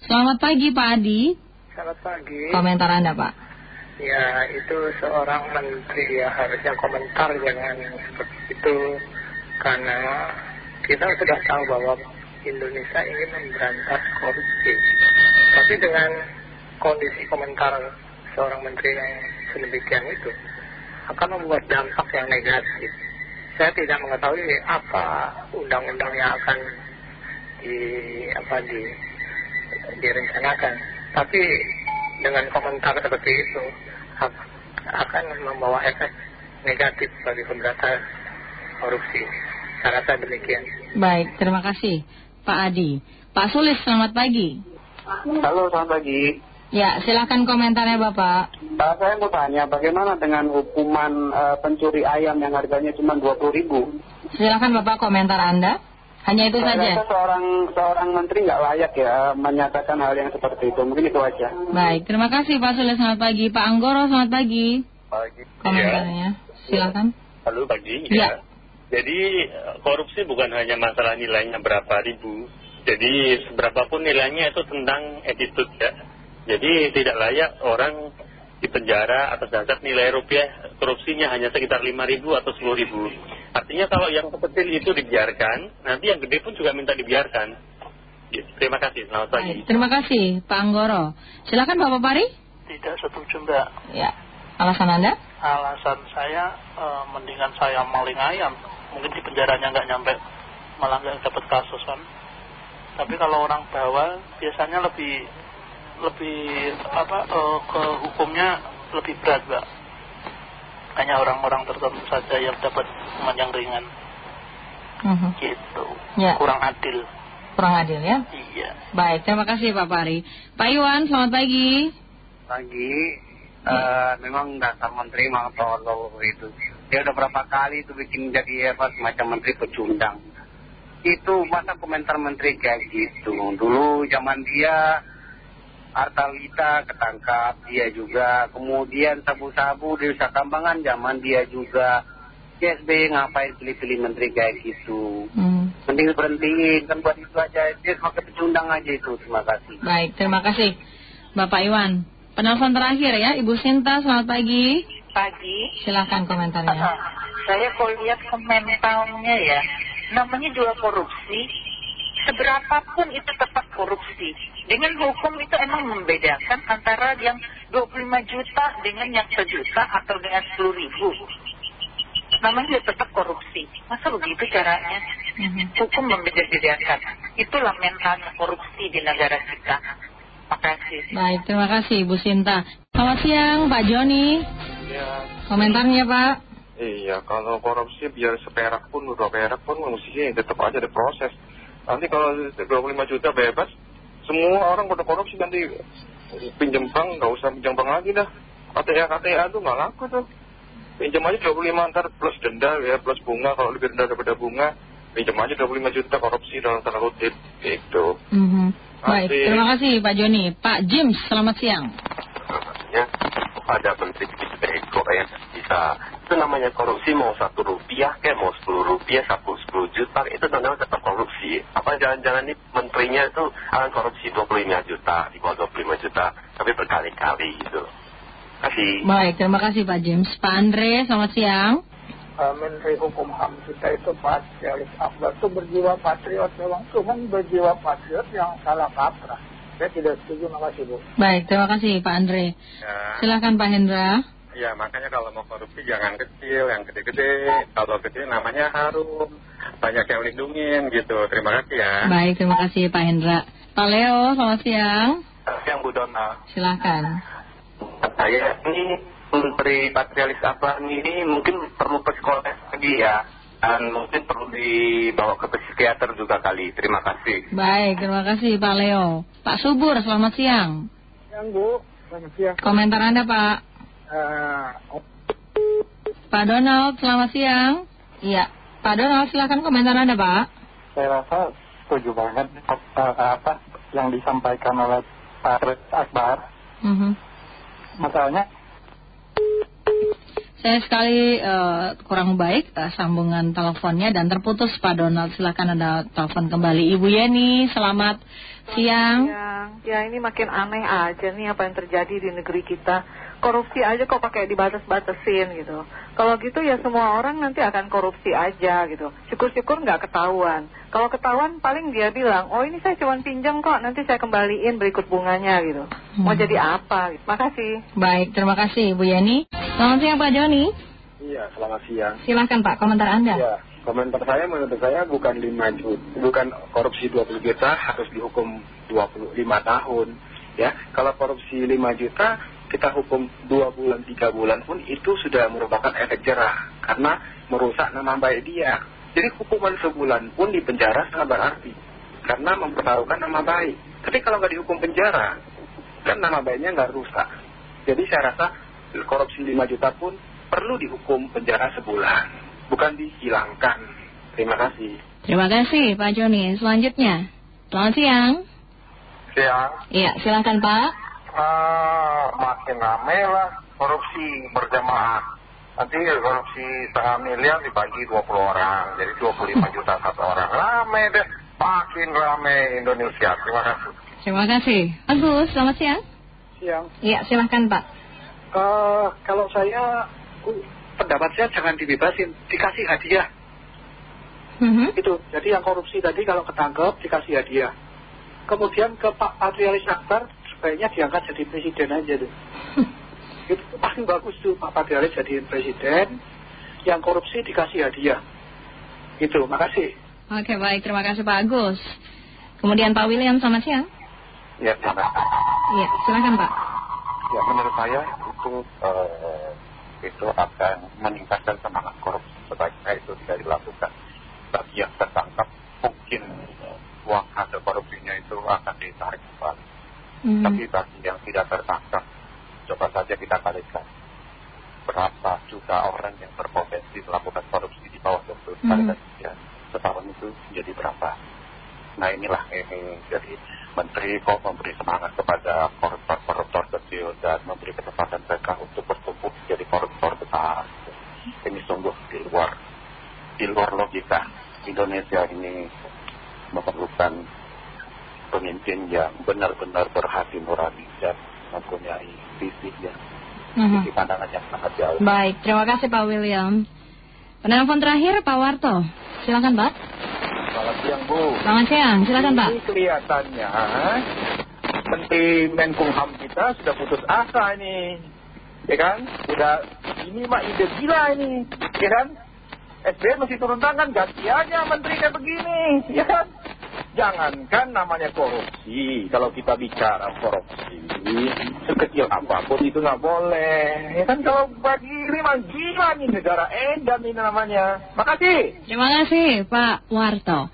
Selamat pagi Pak Adi. Selamat pagi. Komentar Anda Pak. Ya, itu seorang menteri ya harusnya komentar jangan seperti itu. Karena kita sudah tahu bahwa Indonesia ingin memberantas korupsi. Tapi dengan kondisi komentar seorang menteri yang sedemikian itu akan membuat dampak yang negatif. Saya tidak mengetahui apa undang-undang yang akan di apa di direncanakan. Tapi dengan komentar seperti itu akan membawa efek negatif bagi pemberantasan korupsi. Saya rasa demikian. Baik, terima kasih Pak Adi. Pak Sulis, selamat pagi. Halo, selamat pagi. Ya, silahkan komentarnya Bapak. Pak, saya mau tanya, bagaimana dengan hukuman uh, pencuri ayam yang harganya cuma 20 ribu? Silahkan Bapak komentar Anda. Hanya itu saya saja. rasa seorang, seorang menteri nggak layak ya menyatakan hal yang seperti itu. Mungkin itu aja. Baik, terima kasih Pak Sulis, selamat pagi. Pak Anggoro, selamat pagi. Pagi. Komentarnya, silakan. Halo pagi. Ya. Jadi korupsi bukan hanya masalah nilainya berapa ribu. Jadi seberapapun nilainya itu tentang attitude ya. Jadi tidak layak orang di penjara atas dasar nilai rupiah korupsinya hanya sekitar 5 ribu atau 10 ribu. Artinya kalau yang kecil itu dibiarkan, nanti yang gede pun juga minta dibiarkan. Ya, terima kasih, selamat pagi. Baik, terima kasih Pak Anggoro. Silakan Bapak Pari. Tidak setuju Mbak. Ya, alasan Anda? Alasan saya eh, mendingan saya maling ayam. Mungkin di penjaranya nggak nyampe malah nggak dapat kasus kan. Tapi kalau orang bawah biasanya lebih lebih apa eh, ke hukumnya lebih berat Mbak. Hanya orang-orang tertentu saja yang dapat hukuman yang ringan. Mhm. Gitu. Ya. Kurang adil. Kurang adil ya. Iya. Baik, terima kasih Pak Pari. Pak Iwan, selamat pagi. Pagi, eh, memang dasar menteri tolol itu. Dia udah berapa kali itu bikin jadi apa semacam menteri pecundang. Itu masa komentar menteri kayak gitu. Dulu zaman dia Artalita ketangkap dia juga. Kemudian sabu-sabu di Nusa Kambangan zaman dia juga. CSB ngapain pilih-pilih menteri kayak gitu. Hmm. Mending berhentiin kan buat itu aja. Dia semakin pecundang aja itu. Terima kasih. Baik, terima kasih Bapak Iwan. Penelpon terakhir ya, Ibu Sinta, selamat pagi. pagi. Silahkan komentarnya. Saya kalau lihat komentarnya ya, namanya juga korupsi. Seberapapun itu tetap korupsi. Dengan hukum itu emang membedakan antara yang 25 juta dengan yang sejuta atau dengan 10 ribu. Namanya tetap korupsi. Masa begitu caranya? Hukum membeda-bedakan. Itulah mentalnya korupsi di negara kita. Makasih. Baik, terima kasih Ibu Sinta. Selamat siang Pak Joni. Ya, Komentarnya Pak. Iya, kalau korupsi biar seperak pun, dua perak pun mestinya tetap aja ada proses. Nanti kalau 25 juta bebas, semua orang pada korupsi nanti pinjam bank, nggak usah pinjam bank lagi dah. KTA KTA tuh nggak laku tuh. Pinjam aja 25 ntar plus denda ya, plus bunga. Kalau lebih rendah daripada bunga, pinjam aja 25 juta korupsi dalam tanda kutip. Gitu. Mhm. Baik, terima kasih Pak Joni. Pak James, selamat siang. ya kepada menteri Eko ya bisa itu namanya korupsi mau satu rupiah kayak mau sepuluh rupiah satu sepuluh juta itu namanya tetap korupsi apa jangan-jangan ini menterinya itu akan korupsi 25 juta di bawah 25 juta tapi berkali-kali gitu kasih Baik, terima kasih Pak James. Pak Andre, selamat siang. Eh, Menteri Hukum HAM kita itu Pak Cialis Akbar itu berjiwa patriot memang cuman berjiwa patriot yang salah kaprah. Saya tidak setuju, makasih Bu. Baik, terima kasih Pak Andre. Ya, Silahkan Pak Hendra. ya makanya kalau mau korupsi jangan kecil, yang gede-gede. Kalau gede namanya harum. Banyak yang lindungin gitu. Terima kasih ya. Baik, terima kasih Pak Hendra. Pak Leo, selamat siang. yang Bu Dona Silahkan. saya ini menteri patrialis apa ini mungkin perlu psikotes lagi ya dan mungkin perlu dibawa ke psikiater juga kali terima kasih Baik, terima kasih Pak Leo. Pak Subur, selamat siang. Yang Bu, selamat siang. Komentar Anda Pak. Eh, Pak Donald, selamat siang. Iya, Pak Donald, silahkan komentar Anda Pak. Saya rasa setuju banget eh, apa yang disampaikan oleh Pak Akbar. Mhm. Masalahnya Saya sekali uh, kurang baik uh, sambungan teleponnya dan terputus Pak Donald. Silakan Anda telepon kembali. Ibu Yeni, selamat siang. siang. Ya ini makin aneh aja nih apa yang terjadi di negeri kita. Korupsi aja kok pakai dibatas-batasin gitu. Kalau gitu ya semua orang nanti akan korupsi aja gitu. Syukur-syukur nggak ketahuan. Kalau ketahuan paling dia bilang, oh ini saya cuma pinjam kok, nanti saya kembaliin berikut bunganya gitu. Mau Hmm. jadi apa? Makasih. Baik, terima kasih Ibu Yeni. Selamat siang Pak Joni. Iya, selamat siang. Silahkan Pak, komentar Anda. Ya, komentar saya menurut saya bukan 5 juta, bukan korupsi 20 juta harus dihukum 25 tahun. Ya, kalau korupsi 5 juta kita hukum 2 bulan, 3 bulan pun itu sudah merupakan efek jerah karena merusak nama baik dia. Jadi hukuman sebulan pun di penjara sangat berarti karena mempertaruhkan nama baik. Tapi kalau nggak dihukum penjara, kan nama baiknya nggak rusak. Jadi saya rasa korupsi 5 juta pun perlu dihukum penjara sebulan, bukan dihilangkan. Terima kasih. Terima kasih Pak Joni. Selanjutnya, selamat siang. Siang, Iya, silakan Pak. Eh, makin rame lah korupsi berjamaah. Nanti korupsi setengah miliar dibagi 20 orang, jadi 25 juta satu orang. Rame deh, makin rame Indonesia. Terima kasih. Terima kasih. Agus, selamat siang. Siang. Iya, silakan Pak. Eh, kalau saya, uh, pendapat saya jangan dibebasin, dikasih hadiah. Mhm. Itu. Jadi yang korupsi tadi kalau ketangkep dikasih hadiah. Kemudian ke Pak Patrialis Akbar sebaiknya diangkat jadi presiden aja tuh. Itu paling bagus tuh Pak Patrialis jadi presiden, yang korupsi dikasih hadiah. Itu, makasih. Oke, baik. Terima kasih Pak Agus. Kemudian Pak William, selamat siang. Ya, kasih. Iya, silakan Pak. Ya, menurut saya itu eh, itu akan meningkatkan semangat korupsi. Sebaiknya itu tidak dilakukan. Bagi yang tertangkap, mungkin uang hasil korupsinya itu akan ditarik Tapi bagi yang tidak tertangkap, coba saja kita kalikan. Berapa juta orang yang berpotensi melakukan korupsi di bawah 20 Hmm. ya. Setahun itu menjadi berapa? Nah inilah ini jadi menteri kok memberi semangat kepada koruptor-koruptor kecil dan memberi kesempatan mereka untuk bertumbuh jadi koruptor besar. Ini sungguh di luar di luar logika. Indonesia ini memerlukan pemimpin yang benar-benar berhati nurani dan mempunyai visi yang visi pandangan yang sangat jauh. Baik, terima kasih Pak William. Penelpon terakhir Pak Warto. Silakan Pak. Selamat siang Bu. Selamat siang, silakan Pak. Ini kelihatannya Menteri Menkumham kita sudah putus asa ini, ya kan? Sudah ini mah ide gila ini, ya kan? SBY mesti turun tangan, ganti aja menteri kayak begini, ya kan? Jangankan namanya korupsi, kalau kita bicara korupsi, sekecil apa pun itu nggak boleh. Ya kan kalau bagi ini mah gila nih negara edan ini namanya. Makasih. Terima kasih Pak Warto.